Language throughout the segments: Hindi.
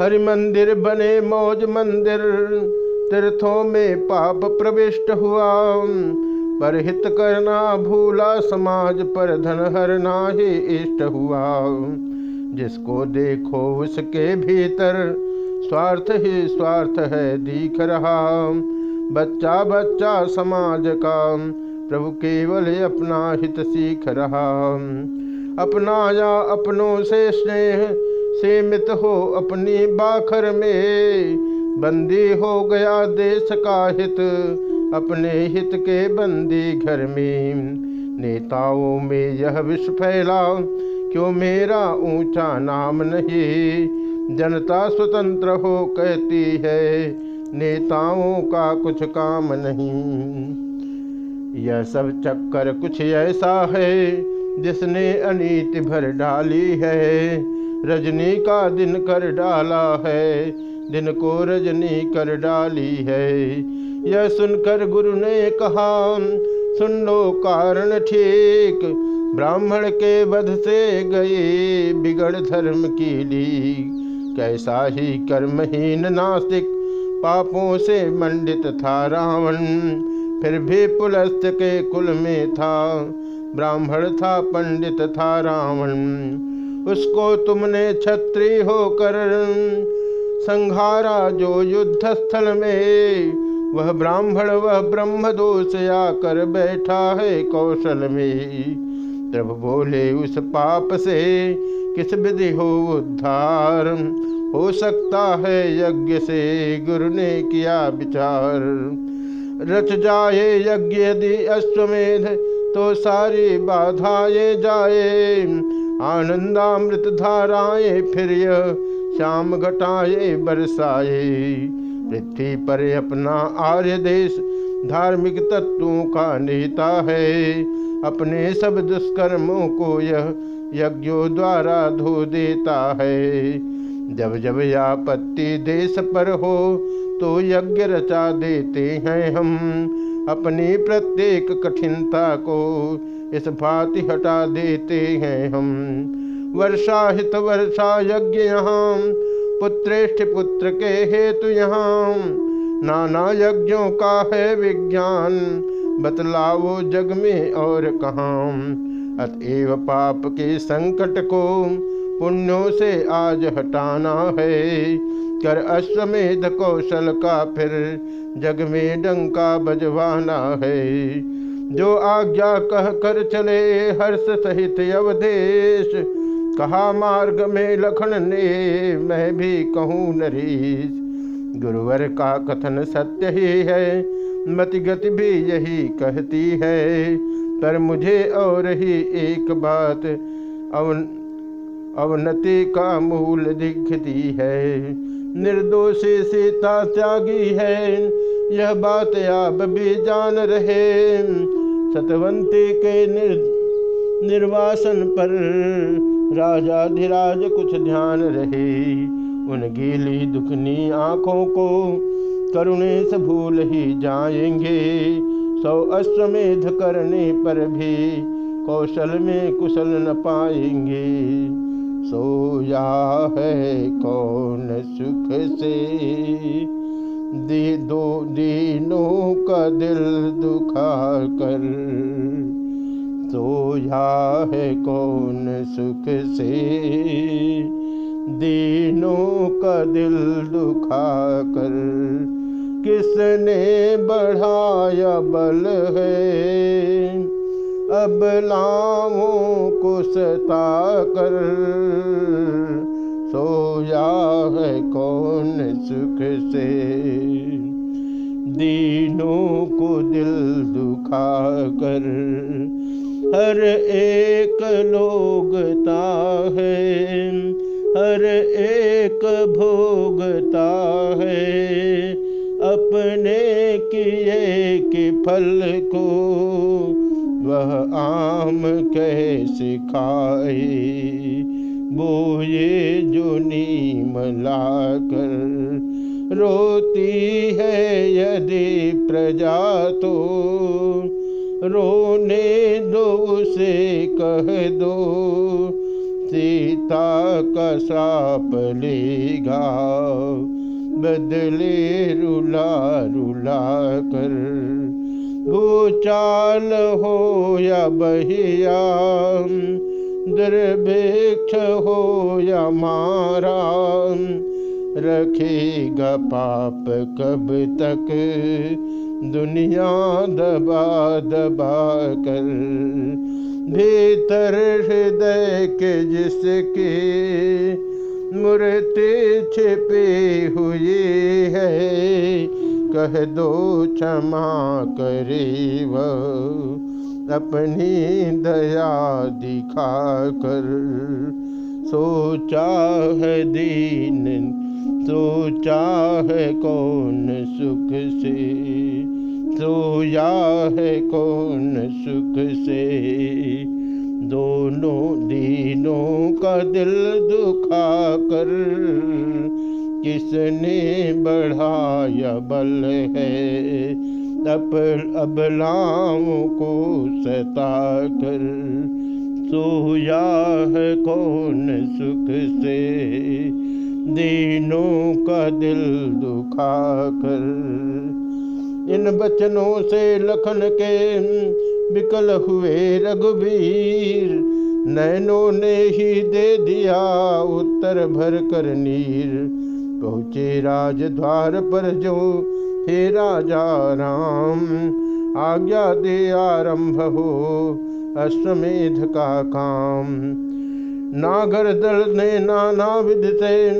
हरि मंदिर बने मौज मंदिर, तीर्थों में पाप प्रविष्ट हुआ। पर हित करना भूला समाज पर धन हरना ही इष्ट हुआ। जिसको देखो उसके भीतर, स्वार्थ ही स्वार्थ है दिख रहा। बच्चा बच्चा समाज का प्रभु केवल अपना हित सीख रहा। अपना या अपनों से स्नेह सीमित हो अपनी बाखर में। बंदी हो गया देश का हित, अपने हित के बंदी घर में। नेताओं में यह विष फैला, क्यों मेरा ऊँचा नाम नहीं? जनता स्वतंत्र हो कहती है, नेताओं का कुछ काम नहीं। यह सब चक्कर कुछ ऐसा है, जिसने अनीति भर डाली है। रजनी का दिन कर डाला है, दिन को रजनी कर डाली है। यह सुनकर गुरु ने कहा, सुन लो कारण ठीक, ब्राह्मण के बध से गए बिगड़ धर्म की ली कैसा ही कर्महीन नास्तिक पापों से मंडित था रावण, फिर भी पुलस्त के कुल में था। ब्राह्मण था पंडित था रावण उसको तुमने छत्री होकर संहारा जो युद्ध स्थल में वह ब्राह्मण, वह ब्रह्म दोष आकर बैठा है कौशल में। प्रभु बोले, उस पाप से किस विधि हो उद्धार? हो सकता है यज्ञ से गुरु ने किया विचार। रच जाए यज्ञ यदि अश्वमेध तो सारी बाधाएँ जाए। आनंदामृत धाराएँ फिर श्याम घटाए, बरसाए। पृथ्वी पर अपना आर्य देश, धार्मिक तत्वों का नेता है। अपने सब दुष्कर्मों को यह यज्ञों द्वारा धो देता है। जब जब आपत्ति देश पर हो तो यज्ञ रचा देते हैं हम। अपनी प्रत्येक कठिनता को इस भांति हटा देते हैं हम। वर्षा हित वर्षा यज्ञ यहाँ, पुत्रेष्ठ पुत्र के हेतु यहाँ। नाना यज्ञों का है विज्ञान, बतलाओ जग में और कहाँ। अतएव पाप के संकट को पुण्यों से आज हटाना है। कर अश्वमेध कौशल का फिर जग में डंका बजवाना है। जो आज्ञा कह कर चले हर्ष सहित अवधेश, कहा मार्ग में लखन ने, मैं भी कहूँ नरीश। गुरुवर का कथन सत्य ही है मति गति भी यही कहती है। पर मुझे और ही एक बात अवन अवनति का मूल दिखती है। निर्दोषी सीता त्यागी है। यह बात आप भी जान रहे। सतवंती के निर् निर्वासन पर राजा राजाधिराज कुछ ध्यान रहे। उन गीली दुखनी आँखों को करुणेश भूल ही जाएँगे। सौ अश्वमेध करने पर भी कौशल में कुशल न पाएँगे। सोया है कौन सुख से? दी दो दीनों का दिल दुखा कर। सोया है कौन सुख से? दीनों का दिल दुखा कर। किसने बढ़ाया बल है? अब लाओं को सता कर। सोया है कौन सुख से? दीनों को दिल दुखा कर। हर एक लोगता है। हर एक भोगता है। अपने किए के फल को वह आम कैसे खाए बोए जो नीम लाकर रोती है यदि प्रजा तो रोने दो से कह दो, सीता का साप लेगा बदले रुला रुला कर भूचाल हो या बहिया दुर्भिक्ष हो या मारा, रखेगा पाप कब तक, दुनिया दबा दबा कर। भीतर हृदय के जिसके मूर्ति छिपी हुई है कह दो क्षमा करे वह अपनी दया दिखा कर सोचा है दीन, सोचा है कौन सुख से, सोया है कौन सुख से। दोनों दीनों का दिल दुखा कर किसने बढ़ाया बल है अब अबलाओं को सता कर सोया है कौन सुख से, दीनों का दिल दुखा कर। इन बचनों से लखन के विकल हुए रघुवीर नैनों ने ही दे दिया उत्तर भर कर नीर। पहुँचे राजद्वार पर जो हे राजा राम। आज्ञा दे आरंभ हो अश्वमेध का काम। नागर दल ने नाना विध से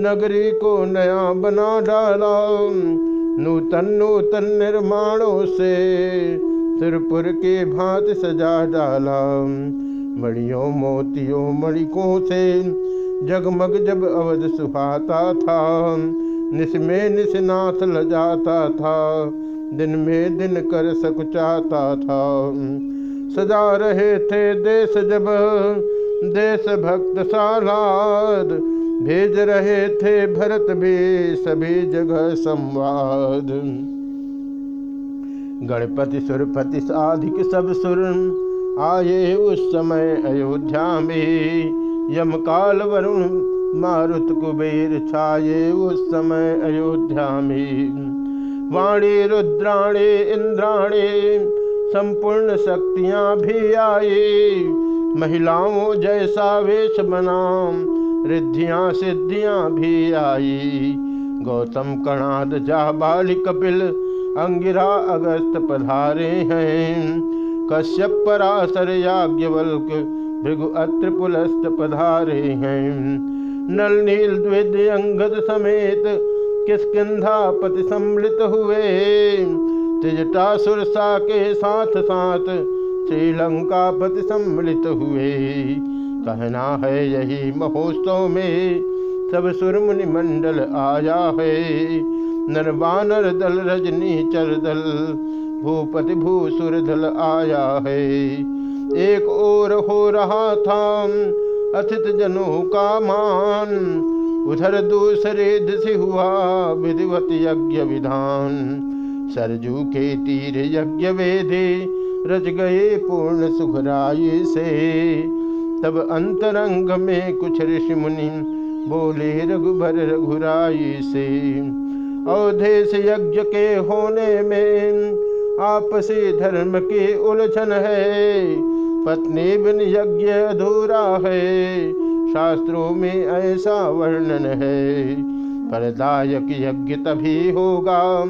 नगरी को नया बना डाला। नूतन नूतन निर्माणों से सिरपुर के भांति सजा डाला। मणियों मोतियों मणिकों से जगमग जब अवध सुहाता था, निस में निसनाथ लजाता था, दिन में दिन कर सकुचाता था। सजा रहे थे देश जब, देश भक्त सालाद भेज रहे थे भरत भी सभी जगह संवाद। गणपति सुरपति साधिक सब सुर, आए उस समय अयोध्या में। यम काल वरुण मारुत कुबेर छाए उस समय अयोध्या में। वाणी रुद्राणी, इंद्राणी, संपूर्ण शक्तियाँ भी आई महिलाओं जैसा वेश बना रिद्धियाँ, सिद्धियाँ भी आई गौतम कणाद जाबाल कपिल अंगिरा अगस्त पधारे हैं। कश्यप पराशर याज्ञवल्क भृगु अत्र पुलस्त पधारे हैं। नल नील द्विद अंगद समेत किसकिधा सम्मिलित हुए? त्रिजटासुरसा के साथ साथ श्रीलंका पति सम्मिलित हुए। कहना है यही महोत्सव में सब सुरमुनि मंडल आया है। नर नरवानर दल रजनी चर दल, भूपति भूसुर दल आया है। एक और हो रहा था अथित जनों का मान, उधर दूसरे दिश हुआ विधिवत यज्ञ विधान। सरजू के तीर यज्ञ वेदे रच गए पूर्ण सुखराय से। तब अंतरंग में कुछ ऋषि मुनि बोले, रघुबर रघुराई से, अवधेश यज्ञ के होने में आपसी धर्म की उलझन है। पत्नी बिन यज्ञ अधूरा है। शास्त्रों में ऐसा वर्णन है। परदायक यज्ञ तभी होगा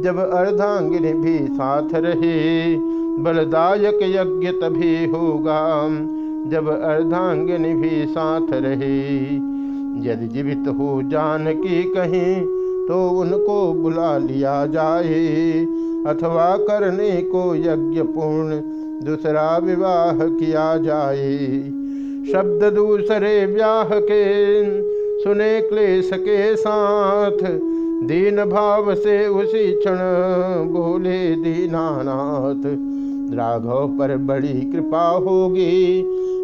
जब अर्धांगिनी भी साथ रहे। बलदायक यज्ञ तभी होगा जब अर्धांगिनी भी साथ रहे। यदि जीवित हो जान की कहीं तो उनको बुला लिया जाए। अथवा करने को यज्ञ पूर्ण दूसरा विवाह किया जाए। शब्द दूसरे व्याह के सुने क्लेश के साथ दीन भाव से उसी क्षण बोले, दीनानाथ, राघव पर बड़ी कृपा होगी।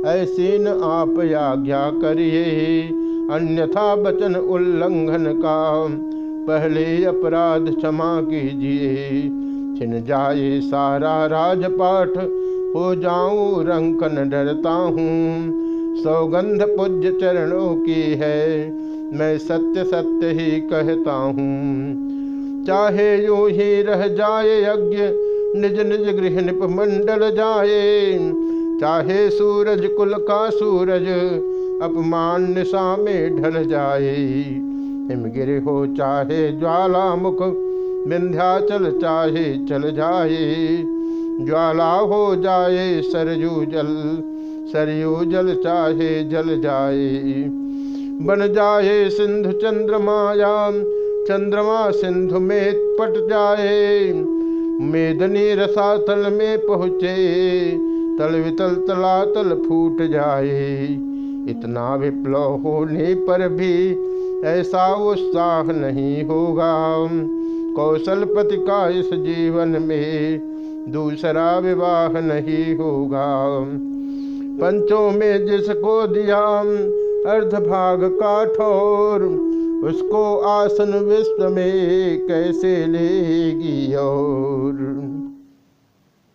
ऐसी न आप आज्ञा करिए। अन्यथा वचन उल्लंघन का पहले अपराध क्षमा कीजिए। छिन जाए सारा राजपाठ, हो जाऊँ रंकन डरता हूँ। सौगंध पूज्य चरणों की है, मैं सत्य सत्य ही कहता हूँ। चाहे यूँ ही रह जाए यज्ञ, निज निज गृह निप मंडल जाए। चाहे सूरज कुल का सूरज, अपमान निशा में ढल जाए। हिमगिर हो चाहे ज्वालामुख विंध्याचल चाहे, चल जाए। ज्वाला हो जाए, सरयू जल सरयू जल चाहे, जल जाए। बन जाए सिंधु चंद्रमाया, चंद्रमा सिंधु में पट जाए। मेदनी रसातल में पहुँचे, तल वितल तलातल फूट जाए। इतना विप्लव होने पर भी ऐसा उत्साह नहीं होगा। कौशलपति का इस जीवन में दूसरा विवाह नहीं होगा। पंचों में जिसको दिया अर्धभाग का ठोर, उसको आसन विश्व में कैसे लेगी और